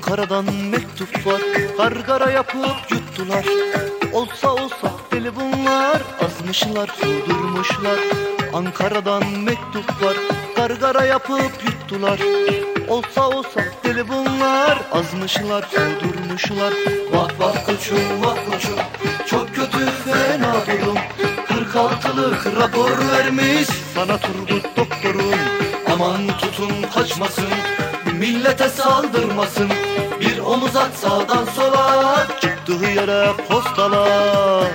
Ankara'dan mektup var Gargara yapıp yuttular. Olsa olsa deli bunlar Azmışlar sudurmuşlar Ankara'dan mektup var Gargara yapıp yuttular. Olsa olsa deli bunlar Azmışlar sudurmuşlar Vah vah koçum vah koçum Çok kötü fena durum. 46'lık rapor vermiş Sana Turgut doktorum. Aman tutun kaçmasın Millete saldırmasın. Bir omuz at sağdan sola Çıktığı yere postala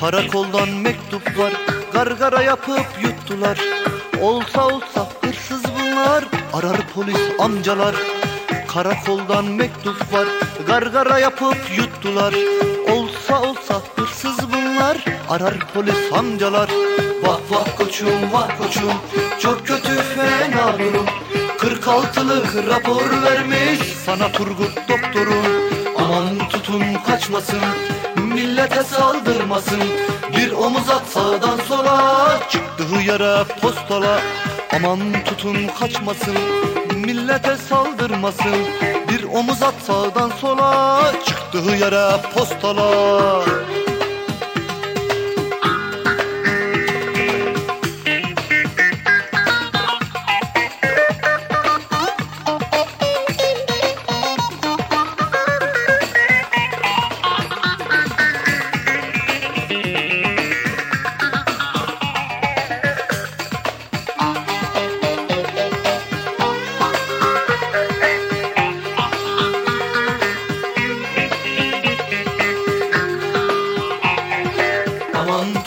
Karakoldan mektup var Gargara yapıp yuttular. Olsa olsa hırsız bunlar Arar polis amcalar. Karakoldan mektup var Gargara yapıp yuttular. Olsa olsa hırsız bunlar Arar polis amcalar. Vah vah koçum vah koçum Çok kötü fena durum. 46'lık rapor vermiş Sana Turgut doktorum. Aman tutun kaçmasın Millete saldırmasın. Bir omuz at sağdan sola. Çıktığı yere postala Aman tutun kaçmasın. Millete saldırmasın. Bir omuz at sağdan sola. Çıktığı yere postala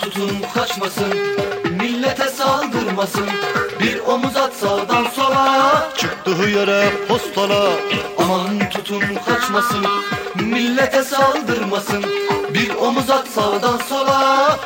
tutun kaçmasın. Millete saldırmasın. Bir omuz at sağdan sola. Çıktığı yere postala. Aman tutun kaçmasın. Millete saldırmasın. Bir omuz at sağdan sola